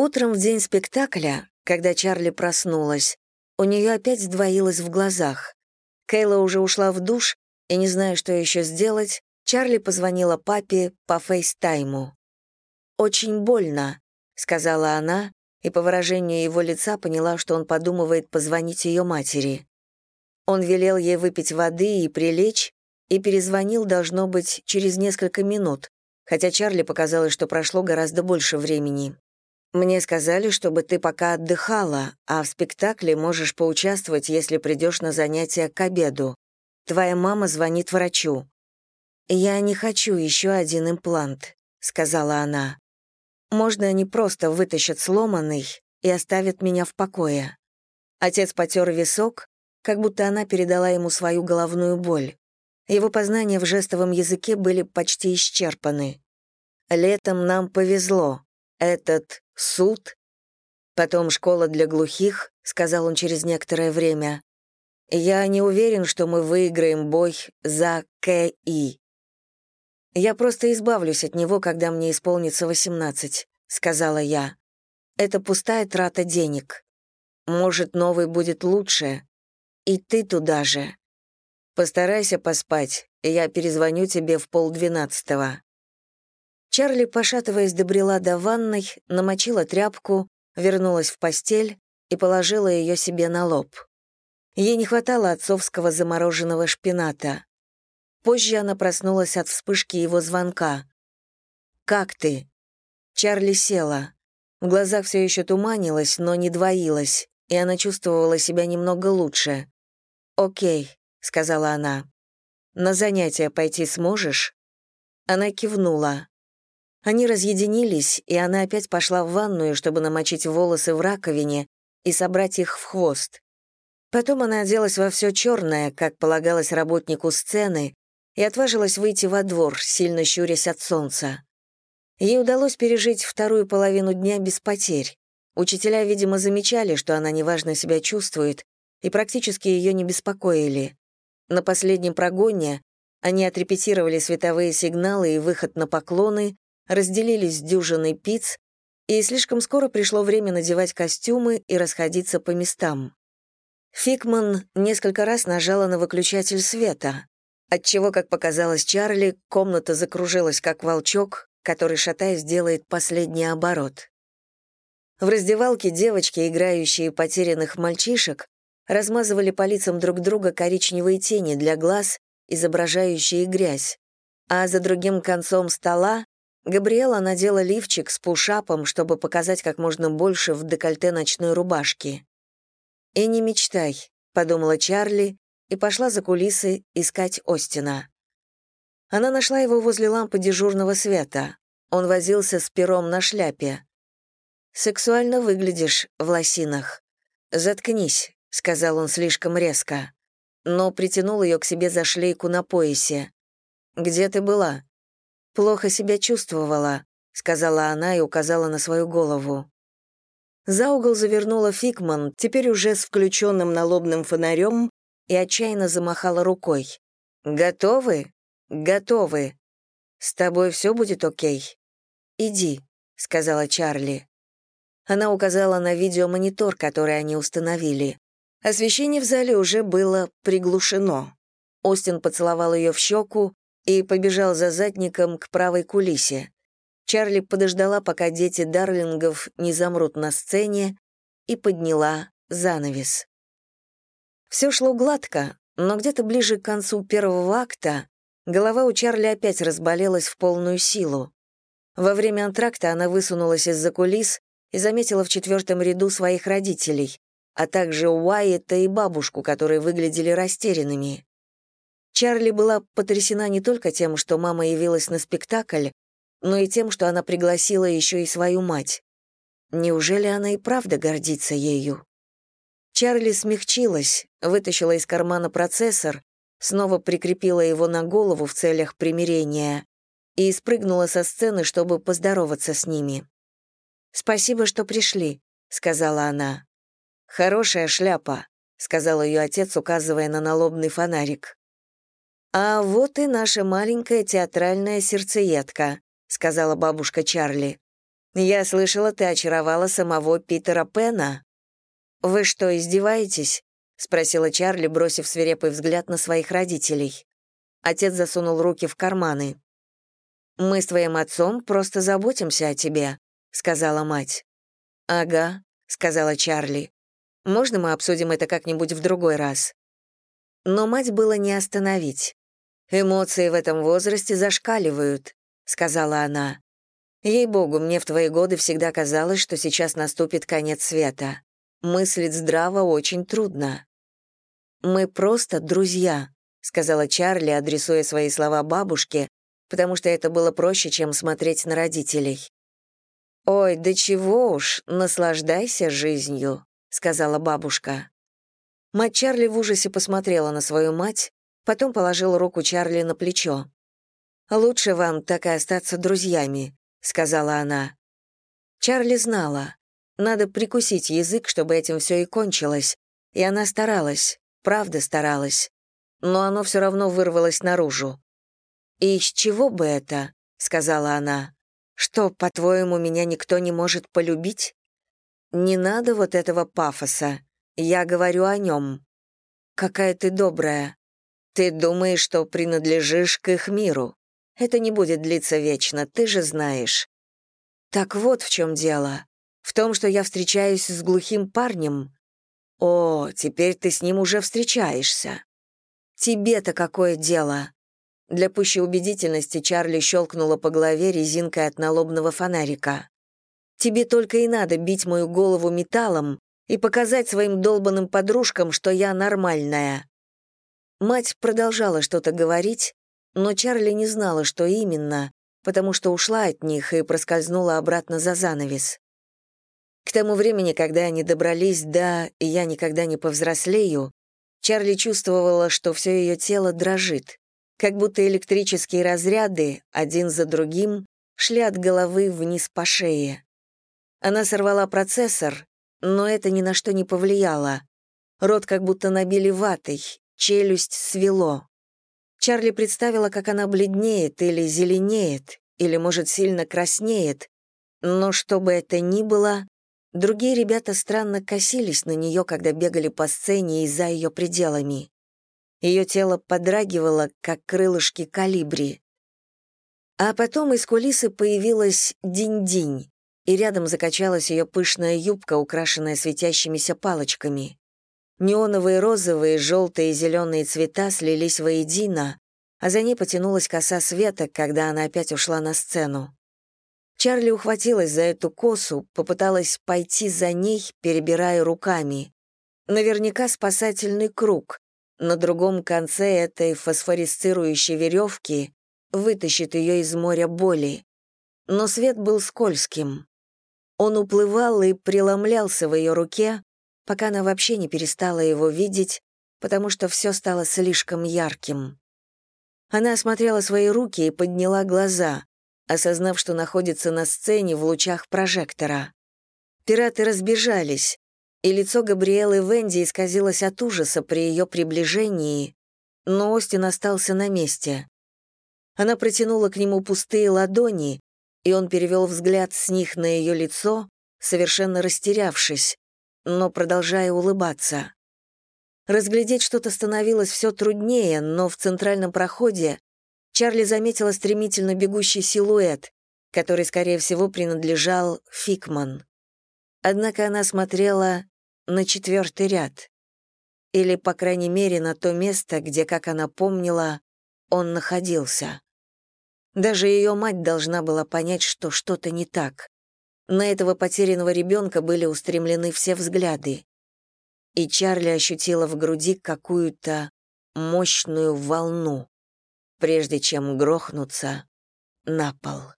Утром в день спектакля, когда Чарли проснулась, у нее опять сдвоилось в глазах. Кейла уже ушла в душ, и, не зная, что еще сделать, Чарли позвонила папе по фейстайму. «Очень больно», — сказала она, и по выражению его лица поняла, что он подумывает позвонить ее матери. Он велел ей выпить воды и прилечь, и перезвонил, должно быть, через несколько минут, хотя Чарли показалось, что прошло гораздо больше времени. Мне сказали, чтобы ты пока отдыхала, а в спектакле можешь поучаствовать, если придешь на занятия к обеду. Твоя мама звонит врачу». «Я не хочу еще один имплант», — сказала она. «Можно они просто вытащат сломанный и оставят меня в покое». Отец потер висок, как будто она передала ему свою головную боль. Его познания в жестовом языке были почти исчерпаны. «Летом нам повезло. Этот суд, потом школа для глухих, сказал он через некоторое время. Я не уверен, что мы выиграем бой за КИ. Я просто избавлюсь от него, когда мне исполнится 18, сказала я. Это пустая трата денег. Может, новый будет лучше. И ты туда же. Постарайся поспать, я перезвоню тебе в полдвенадцатого. Чарли, пошатываясь, добрела до ванной, намочила тряпку, вернулась в постель и положила ее себе на лоб. Ей не хватало отцовского замороженного шпината. Позже она проснулась от вспышки его звонка. «Как ты?» Чарли села. В глазах все еще туманилось, но не двоилось, и она чувствовала себя немного лучше. «Окей», — сказала она. «На занятия пойти сможешь?» Она кивнула. Они разъединились, и она опять пошла в ванную, чтобы намочить волосы в раковине и собрать их в хвост. Потом она оделась во все черное, как полагалось работнику сцены, и отважилась выйти во двор, сильно щурясь от солнца. Ей удалось пережить вторую половину дня без потерь. Учителя, видимо, замечали, что она неважно себя чувствует, и практически ее не беспокоили. На последнем прогоне они отрепетировали световые сигналы и выход на поклоны, разделились дюжиной пиц, и слишком скоро пришло время надевать костюмы и расходиться по местам. Фикман несколько раз нажала на выключатель света, отчего, как показалось Чарли, комната закружилась, как волчок, который, шатаясь, делает последний оборот. В раздевалке девочки, играющие потерянных мальчишек, размазывали по лицам друг друга коричневые тени для глаз, изображающие грязь, а за другим концом стола Габриэла надела лифчик с пушапом, чтобы показать как можно больше в декольте ночной рубашки. «И не мечтай», — подумала Чарли и пошла за кулисы искать Остина. Она нашла его возле лампы дежурного света. Он возился с пером на шляпе. «Сексуально выглядишь в лосинах. Заткнись», — сказал он слишком резко, но притянул ее к себе за шлейку на поясе. «Где ты была?» «Плохо себя чувствовала», — сказала она и указала на свою голову. За угол завернула Фикман, теперь уже с включенным налобным фонарем, и отчаянно замахала рукой. «Готовы? Готовы. С тобой все будет окей?» «Иди», — сказала Чарли. Она указала на видеомонитор, который они установили. Освещение в зале уже было приглушено. Остин поцеловал ее в щеку, и побежал за задником к правой кулисе. Чарли подождала, пока дети Дарлингов не замрут на сцене, и подняла занавес. Все шло гладко, но где-то ближе к концу первого акта голова у Чарли опять разболелась в полную силу. Во время антракта она высунулась из-за кулис и заметила в четвертом ряду своих родителей, а также Уайета и бабушку, которые выглядели растерянными. Чарли была потрясена не только тем, что мама явилась на спектакль, но и тем, что она пригласила еще и свою мать. Неужели она и правда гордится ею? Чарли смягчилась, вытащила из кармана процессор, снова прикрепила его на голову в целях примирения и спрыгнула со сцены, чтобы поздороваться с ними. «Спасибо, что пришли», — сказала она. «Хорошая шляпа», — сказал ее отец, указывая на налобный фонарик. «А вот и наша маленькая театральная сердцеедка», — сказала бабушка Чарли. Я слышала, ты очаровала самого Питера Пена. Вы что, издеваетесь? спросила Чарли, бросив свирепый взгляд на своих родителей. Отец засунул руки в карманы. Мы с твоим отцом просто заботимся о тебе, сказала мать. Ага, сказала Чарли. Можно мы обсудим это как-нибудь в другой раз? Но мать было не остановить. Эмоции в этом возрасте зашкаливают, сказала она. Ей-богу, мне в твои годы всегда казалось, что сейчас наступит конец света. Мыслить здраво очень трудно. Мы просто друзья, сказала Чарли, адресуя свои слова бабушке, потому что это было проще, чем смотреть на родителей. Ой, да чего уж, наслаждайся жизнью, сказала бабушка. Мать Чарли в ужасе посмотрела на свою мать, потом положила руку Чарли на плечо. Лучше вам так и остаться друзьями, — сказала она. Чарли знала. Надо прикусить язык, чтобы этим все и кончилось. И она старалась, правда старалась. Но оно все равно вырвалось наружу. «И из чего бы это?» — сказала она. «Что, по-твоему, меня никто не может полюбить?» «Не надо вот этого пафоса. Я говорю о нем. Какая ты добрая. Ты думаешь, что принадлежишь к их миру. Это не будет длиться вечно, ты же знаешь. Так вот в чем дело. В том, что я встречаюсь с глухим парнем. О, теперь ты с ним уже встречаешься. Тебе-то какое дело? Для пущей убедительности Чарли щелкнула по голове резинкой от налобного фонарика. Тебе только и надо бить мою голову металлом и показать своим долбанным подружкам, что я нормальная. Мать продолжала что-то говорить, но Чарли не знала, что именно, потому что ушла от них и проскользнула обратно за занавес. К тому времени, когда они добрались до «я никогда не повзрослею», Чарли чувствовала, что все ее тело дрожит, как будто электрические разряды, один за другим, шли от головы вниз по шее. Она сорвала процессор, но это ни на что не повлияло. Рот как будто набили ватой, челюсть свело. Чарли представила, как она бледнеет или зеленеет, или, может, сильно краснеет, но что бы это ни было, другие ребята странно косились на нее, когда бегали по сцене и за ее пределами. Ее тело подрагивало, как крылышки калибри. А потом из кулисы появилась Динь-Динь, и рядом закачалась ее пышная юбка, украшенная светящимися палочками. Неоновые розовые, желтые и зеленые цвета слились воедино, а за ней потянулась коса света, когда она опять ушла на сцену. Чарли ухватилась за эту косу, попыталась пойти за ней, перебирая руками. Наверняка спасательный круг. На другом конце этой фосфорисцирующей веревки вытащит ее из моря боли. Но свет был скользким. Он уплывал и преломлялся в ее руке, пока она вообще не перестала его видеть, потому что все стало слишком ярким. Она осмотрела свои руки и подняла глаза, осознав, что находится на сцене в лучах прожектора. Пираты разбежались, и лицо Габриэлы Венди исказилось от ужаса при ее приближении, но Остин остался на месте. Она протянула к нему пустые ладони, и он перевел взгляд с них на ее лицо, совершенно растерявшись, но продолжая улыбаться. Разглядеть что-то становилось все труднее, но в центральном проходе Чарли заметила стремительно бегущий силуэт, который, скорее всего, принадлежал Фикман. Однако она смотрела на четвертый ряд. Или, по крайней мере, на то место, где, как она помнила, он находился. Даже ее мать должна была понять, что что-то не так. На этого потерянного ребенка были устремлены все взгляды. И Чарли ощутила в груди какую-то мощную волну, прежде чем грохнуться на пол.